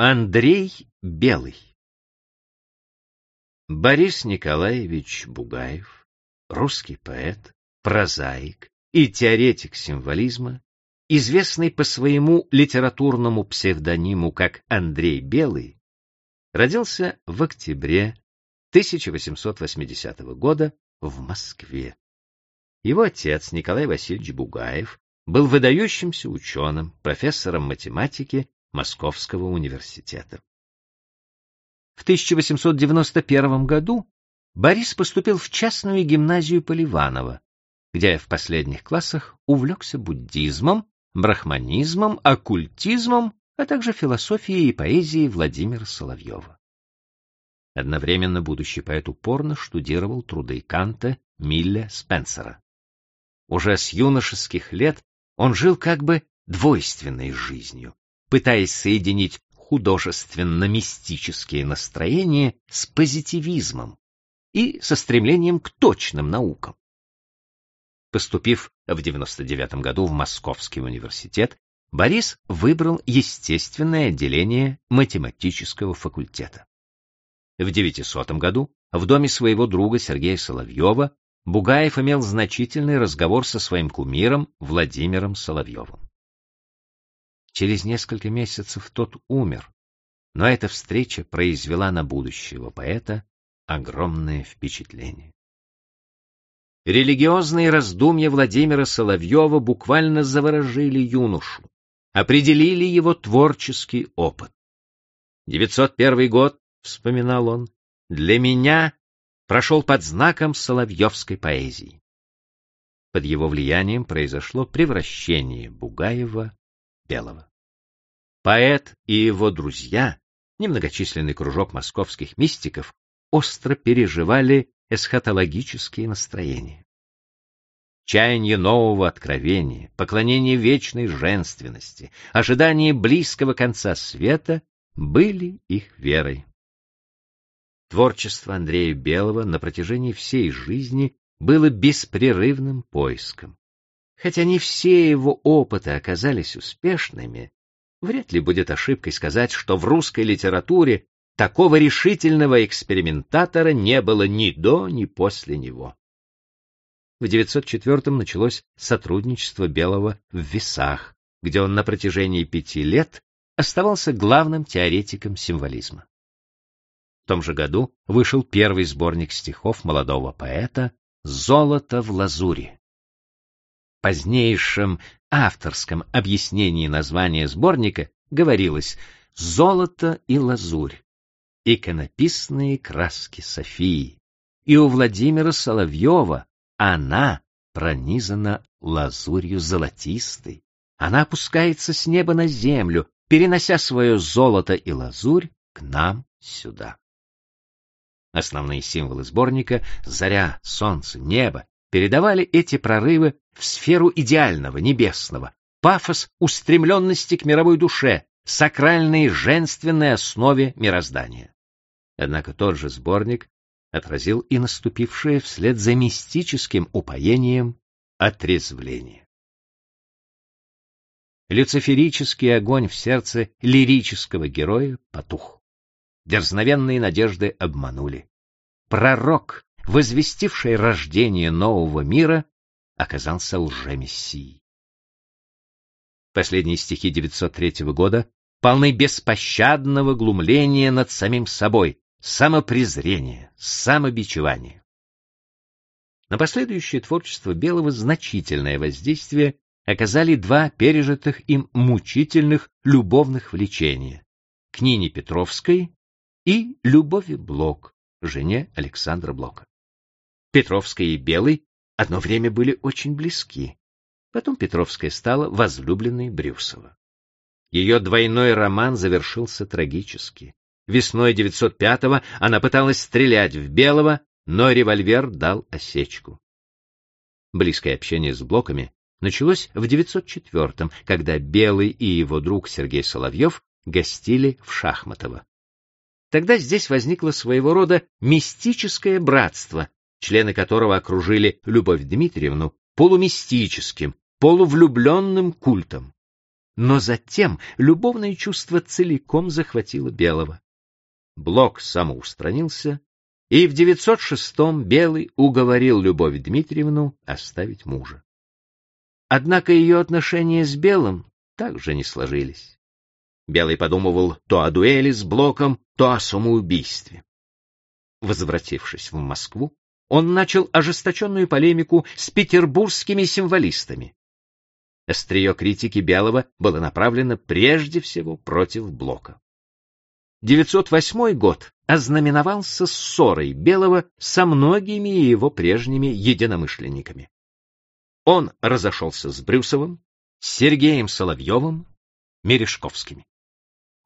Андрей Белый Борис Николаевич Бугаев, русский поэт, прозаик и теоретик символизма, известный по своему литературному псевдониму как Андрей Белый, родился в октябре 1880 года в Москве. Его отец Николай Васильевич Бугаев был выдающимся ученым, профессором математики Московского университета. В 1891 году Борис поступил в частную гимназию Поливанова, где в последних классах увлекся буддизмом, брахманизмом, оккультизмом, а также философией и поэзией Владимира Соловьева. Одновременно будущий поэт упорно штудировал труды Канта, Милля, Спенсера. Уже с юношеских лет он жил как бы двойственной жизнью, пытаясь соединить художественно-мистические настроения с позитивизмом и со стремлением к точным наукам. Поступив в 99 году в Московский университет, Борис выбрал естественное отделение математического факультета. В 900 году в доме своего друга Сергея Соловьева Бугаев имел значительный разговор со своим кумиром Владимиром Соловьевым. Через несколько месяцев тот умер, но эта встреча произвела на будущего поэта огромное впечатление. Религиозные раздумья Владимира Соловьева буквально заворожили юношу, определили его творческий опыт. 901 год, вспоминал он, для меня прошел под знаком соловьевской поэзии. Под его влиянием произошло превращение Бугаева Белого. Поэт и его друзья, немногочисленный кружок московских мистиков, остро переживали эсхатологические настроения. Чаяние нового откровения, поклонение вечной женственности, ожидание близкого конца света были их верой. Творчество Андрея Белого на протяжении всей жизни было беспрерывным поиском. Хотя не все его опыты оказались успешными, вряд ли будет ошибкой сказать, что в русской литературе такого решительного экспериментатора не было ни до, ни после него. В 904-м началось сотрудничество Белого в Весах, где он на протяжении пяти лет оставался главным теоретиком символизма. В том же году вышел первый сборник стихов молодого поэта «Золото в лазури» позднейшем авторском объяснении названия сборника говорилось «золото и лазурь», иконописные краски Софии, и у Владимира Соловьева она пронизана лазурью золотистой. Она опускается с неба на землю, перенося свое золото и лазурь к нам сюда. Основные символы сборника — заря, солнце, небо передавали эти прорывы в сферу идеального, небесного, пафос устремленности к мировой душе, сакральной женственной основе мироздания. Однако тот же сборник отразил и наступившее вслед за мистическим упоением отрезвление. Люциферический огонь в сердце лирического героя потух. Дерзновенные надежды обманули. Пророк возвестивший рождение нового мира, оказался лжемессией. Последние стихи 903 года полны беспощадного глумления над самим собой, самопрезрения, самобичевания. На последующее творчество Белого значительное воздействие оказали два пережитых им мучительных любовных влечения — к Нине Петровской и Любови Блок, жене Александра Блока. Петровская и Белый одно время были очень близки. Потом Петровская стала возлюбленной Брюсова. Ее двойной роман завершился трагически. Весной 905-го она пыталась стрелять в Белого, но револьвер дал осечку. Близкое общение с Блоками началось в 904-м, когда Белый и его друг Сергей Соловьев гостили в Шахматово. Тогда здесь возникло своего рода мистическое братство, члены которого окружили Любовь Дмитриевну полумистическим, полувлюбленным культом. Но затем любовное чувство целиком захватило Белого. Блок самоустранился, и в 906-м Белый уговорил Любовь Дмитриевну оставить мужа. Однако ее отношения с Белым также не сложились. Белый подумывал то о дуэли с Блоком, то о самоубийстве. Возвратившись в Москву, он начал ожесточенную полемику с петербургскими символистами. Острие критики Белого было направлено прежде всего против Блока. 908 год ознаменовался ссорой Белого со многими его прежними единомышленниками. Он разошелся с Брюсовым, Сергеем Соловьевым, Мережковскими.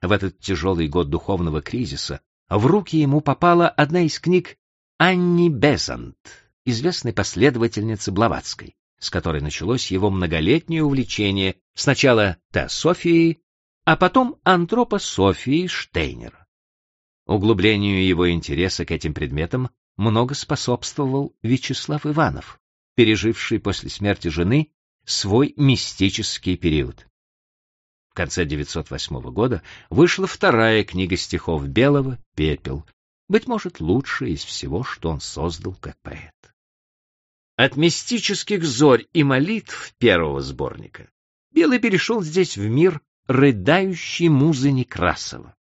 В этот тяжелый год духовного кризиса в руки ему попала одна из книг Анни Безант, известной последовательницы Блаватской с которой началось его многолетнее увлечение сначала теософией, а потом антропософией Штейнера. Углублению его интереса к этим предметам много способствовал Вячеслав Иванов, переживший после смерти жены свой мистический период. В конце 908 года вышла вторая книга стихов Белого «Пепел», быть может, лучшая из всего, что он создал как поэт. От мистических зорь и молитв первого сборника Белый перешел здесь в мир рыдающей музы Некрасова.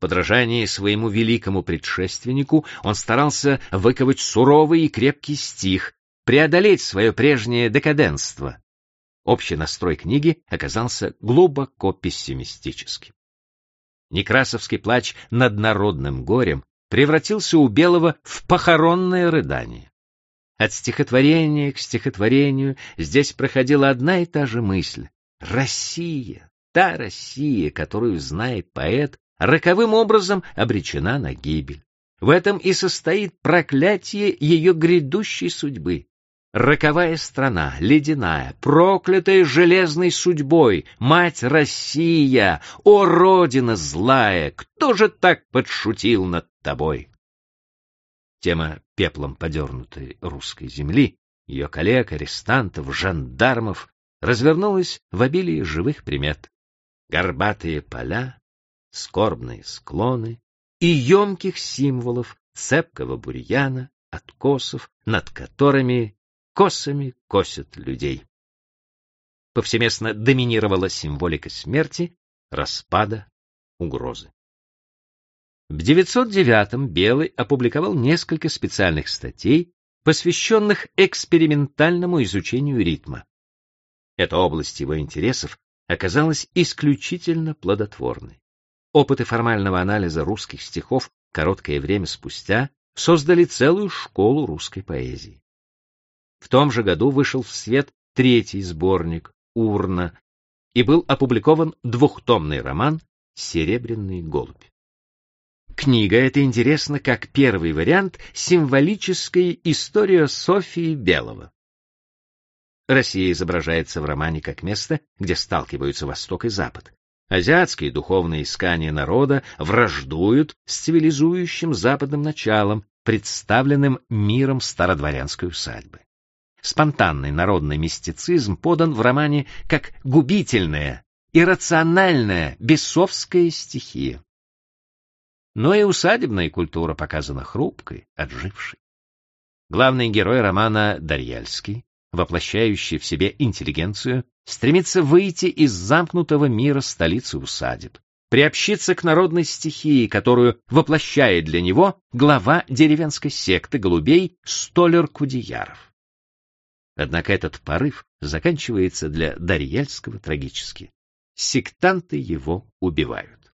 В своему великому предшественнику он старался выковать суровый и крепкий стих, преодолеть свое прежнее декаденство. Общий настрой книги оказался глубоко пессимистическим. Некрасовский плач над народным горем превратился у Белого в похоронное рыдание. От стихотворения к стихотворению здесь проходила одна и та же мысль. Россия, та Россия, которую знает поэт, роковым образом обречена на гибель. В этом и состоит проклятие ее грядущей судьбы. Роковая страна, ледяная, проклятая железной судьбой, мать Россия, о, родина злая, кто же так подшутил над тобой? Тема пеплом подернутой русской земли, ее коллег, арестантов, жандармов, развернулась в обилии живых примет. Горбатые поля, скорбные склоны и емких символов цепкого бурьяна, откосов, над которыми косами косят людей. Повсеместно доминировала символика смерти, распада, угрозы. В 909-м Белый опубликовал несколько специальных статей, посвященных экспериментальному изучению ритма. Эта область его интересов оказалась исключительно плодотворной. Опыты формального анализа русских стихов короткое время спустя создали целую школу русской поэзии. В том же году вышел в свет третий сборник «Урна» и был опубликован двухтомный роман «Серебряный голубь». Книга эта интересна как первый вариант символической истории Софии Белого. Россия изображается в романе как место, где сталкиваются Восток и Запад. Азиатские духовные искания народа враждуют с цивилизующим западным началом, представленным миром стародворянской усадьбы. Спонтанный народный мистицизм подан в романе как губительная, иррациональная, бесовская стихия но и усадебная культура показана хрупкой, отжившей. Главный герой романа Дарьяльский, воплощающий в себе интеллигенцию, стремится выйти из замкнутого мира столицы усадеб, приобщиться к народной стихии, которую воплощает для него глава деревенской секты голубей Столер Кудеяров. Однако этот порыв заканчивается для Дарьяльского трагически. Сектанты его убивают.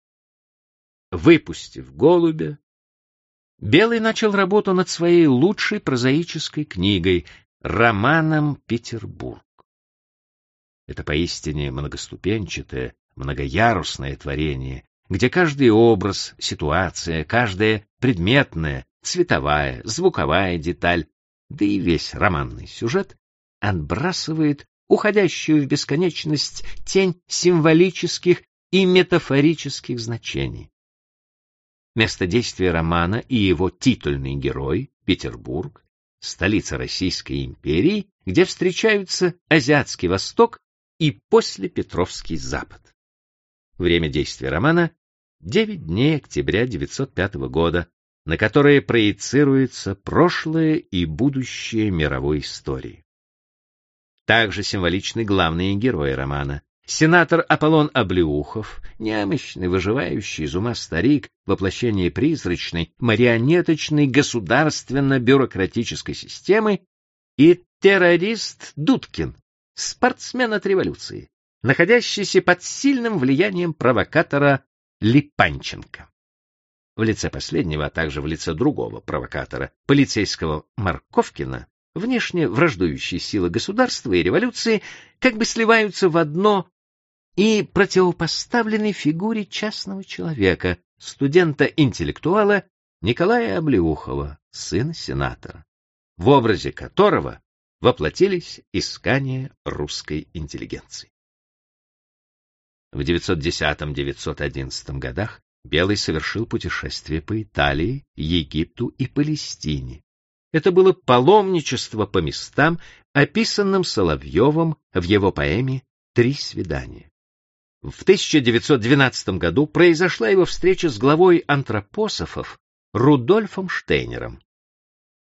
Выпустив голубя, Белый начал работу над своей лучшей прозаической книгой «Романом Петербург». Это поистине многоступенчатое, многоярусное творение, где каждый образ, ситуация, каждая предметная, цветовая, звуковая деталь, да и весь романный сюжет отбрасывает уходящую в бесконечность тень символических и метафорических значений. Место действия романа и его титульный герой — Петербург, столица Российской империи, где встречаются Азиатский Восток и после Петровский Запад. Время действия романа — 9 дней октября 905 года, на которые проецируется прошлое и будущее мировой истории. Также символичны главные герои романа. Сенатор Аполлон Облеухов, немощный, выживающий из ума старик, воплощение призрачной, марионеточной государственно-бюрократической системы, и террорист Дудкин, спортсмен от революции, находящийся под сильным влиянием провокатора Липанченко. В лице последнего, а также в лице другого провокатора, полицейского Марковкина, внешне враждующие силы государства и революции как бы сливаются в одно и противопоставлены фигуре частного человека, студента-интеллектуала Николая Облеухова, сына сенатора, в образе которого воплотились искания русской интеллигенции. В 910-911 годах Белый совершил путешествие по Италии, Египту и Палестине. Это было паломничество по местам, описанным Соловьевым в его поэме «Три свидания». В 1912 году произошла его встреча с главой антропософов Рудольфом Штейнером.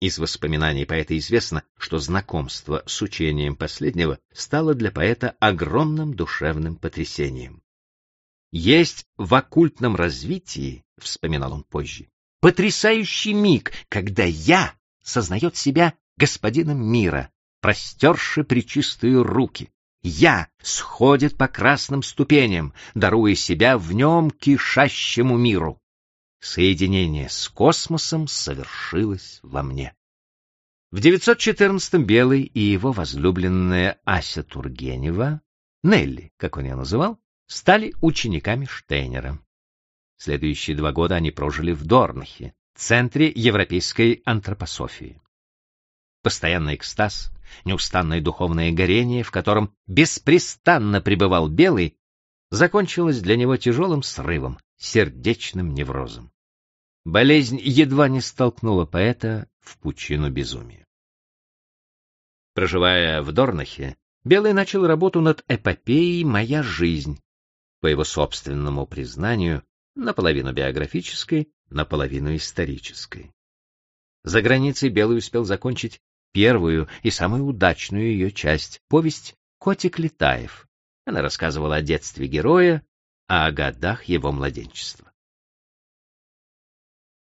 Из воспоминаний поэта известно, что знакомство с учением последнего стало для поэта огромным душевным потрясением. Есть в оккультном развитии, вспоминал он позже, потрясающий миг, когда я сознает себя господином мира, простерши причистые руки. Я сходит по красным ступеням, даруя себя в нем кишащему миру. Соединение с космосом совершилось во мне. В 914-м Белый и его возлюбленная Ася Тургенева, Нелли, как он ее называл, стали учениками Штейнера. Следующие два года они прожили в Дорнахе, центре европейской антропософии. Постоянный экстаз, неустанное духовное горение, в котором беспрестанно пребывал Белый, закончилось для него тяжелым срывом, сердечным неврозом. Болезнь едва не столкнула поэта в пучину безумия. Проживая в Дорнахе, Белый начал работу над эпопеей «Моя жизнь», по его собственному признанию, наполовину биографической, наполовину исторической. За границей Белый успел закончить первую и самую удачную ее часть — повесть «Котик Летаев». Она рассказывала о детстве героя, а о годах его младенчества.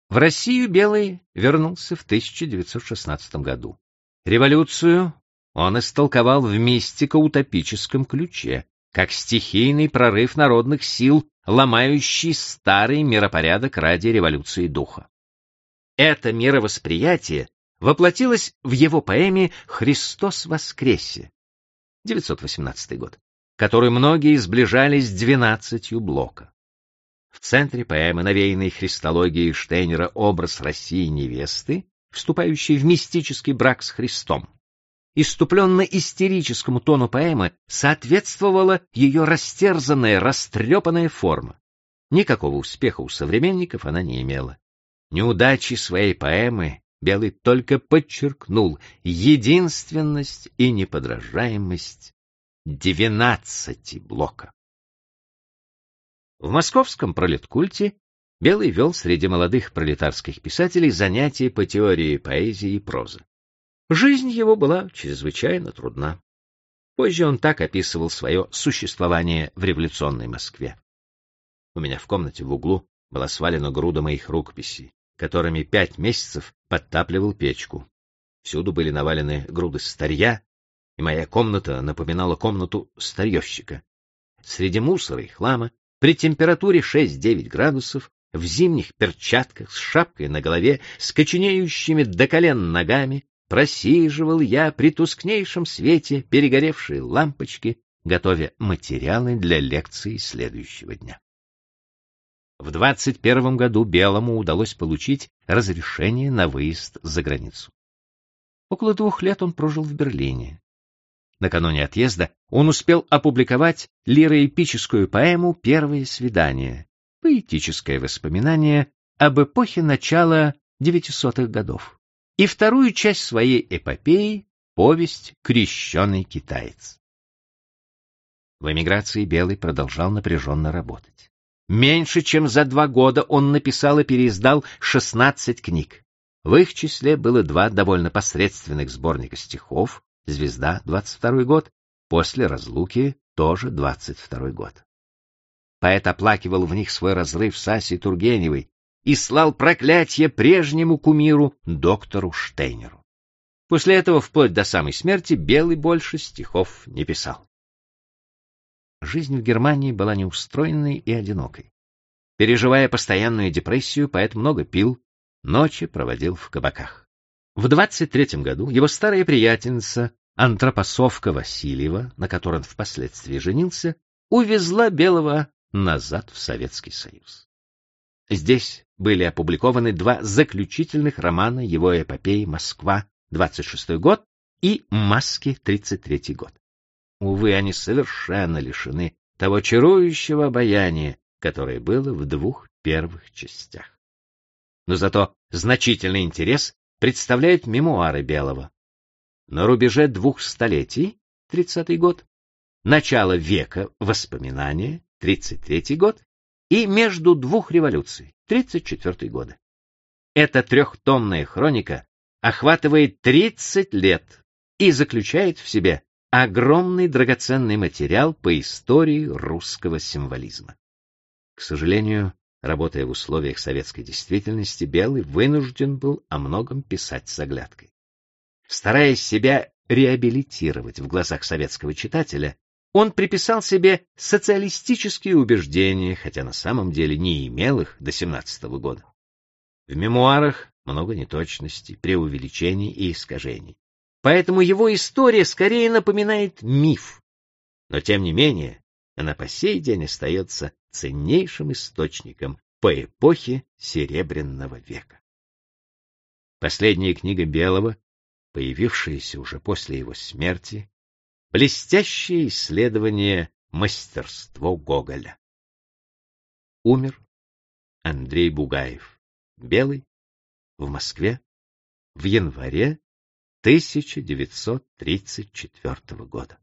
В Россию Белый вернулся в 1916 году. Революцию он истолковал в мистико-утопическом ключе, как стихийный прорыв народных сил, ломающий старый миропорядок ради революции духа. Это мировосприятие воплотилось в его поэме «Христос воскресе» 918 год, который многие сближались двенадцатью блока. В центре поэмы, навеянной христологией Штейнера, образ России невесты, вступающей в мистический брак с Христом иступленно-истерическому тону поэмы соответствовала ее растерзанная, растрепанная форма. Никакого успеха у современников она не имела. Неудачи своей поэмы Белый только подчеркнул единственность и неподражаемость двенадцати блока. В московском пролеткульте Белый вел среди молодых пролетарских писателей занятия по теории поэзии и прозы. Жизнь его была чрезвычайно трудна. Позже он так описывал свое существование в революционной Москве. У меня в комнате в углу была свалена груда моих рукописей, которыми пять месяцев подтапливал печку. Всюду были навалены груды старья, и моя комната напоминала комнату старьевщика. Среди мусора и хлама, при температуре 6-9 градусов, в зимних перчатках, с шапкой на голове, с коченеющими до колен ногами, просиживал я при тускнейшем свете перегоревшие лампочки, готовя материалы для лекции следующего дня. В 21 году Белому удалось получить разрешение на выезд за границу. Около двух лет он прожил в Берлине. Накануне отъезда он успел опубликовать лироэпическую поэму «Первое свидание», поэтическое воспоминание об эпохе начала 900-х годов и вторую часть своей эпопеи — повесть «Крещеный китаец». В эмиграции Белый продолжал напряженно работать. Меньше чем за два года он написал и переиздал 16 книг. В их числе было два довольно посредственных сборника стихов «Звезда» 22 год, после разлуки тоже 22 год. Поэт оплакивал в них свой разрыв с Асей Тургеневой и слал проклятие прежнему кумиру доктору Штейнеру. После этого, вплоть до самой смерти, Белый больше стихов не писал. Жизнь в Германии была неустроенной и одинокой. Переживая постоянную депрессию, поэт много пил, ночи проводил в кабаках. В 23 году его старая приятельница, антропосовка Васильева, на которой он впоследствии женился, увезла Белого назад в Советский Союз. Здесь были опубликованы два заключительных романа его эпопеи «Москва», 26 год, и «Маски», 33 год. Увы, они совершенно лишены того чарующего обаяния, которое было в двух первых частях. Но зато значительный интерес представляют мемуары Белого. На рубеже двух столетий, 30-й год, начало века воспоминания, 33-й год, и между двух революций, 34-й годы. Эта трехтомная хроника охватывает 30 лет и заключает в себе огромный драгоценный материал по истории русского символизма. К сожалению, работая в условиях советской действительности, Белый вынужден был о многом писать с оглядкой. Стараясь себя реабилитировать в глазах советского читателя, он приписал себе социалистические убеждения, хотя на самом деле не имел их до 17 -го года. В мемуарах много неточностей, преувеличений и искажений. Поэтому его история скорее напоминает миф. Но тем не менее, она по сей день остается ценнейшим источником по эпохе Серебряного века. Последняя книга Белого, появившаяся уже после его смерти, блестящее исследование мастерство Гоголя. Умер Андрей Бугаев, Белый, в Москве в январе 1934 года.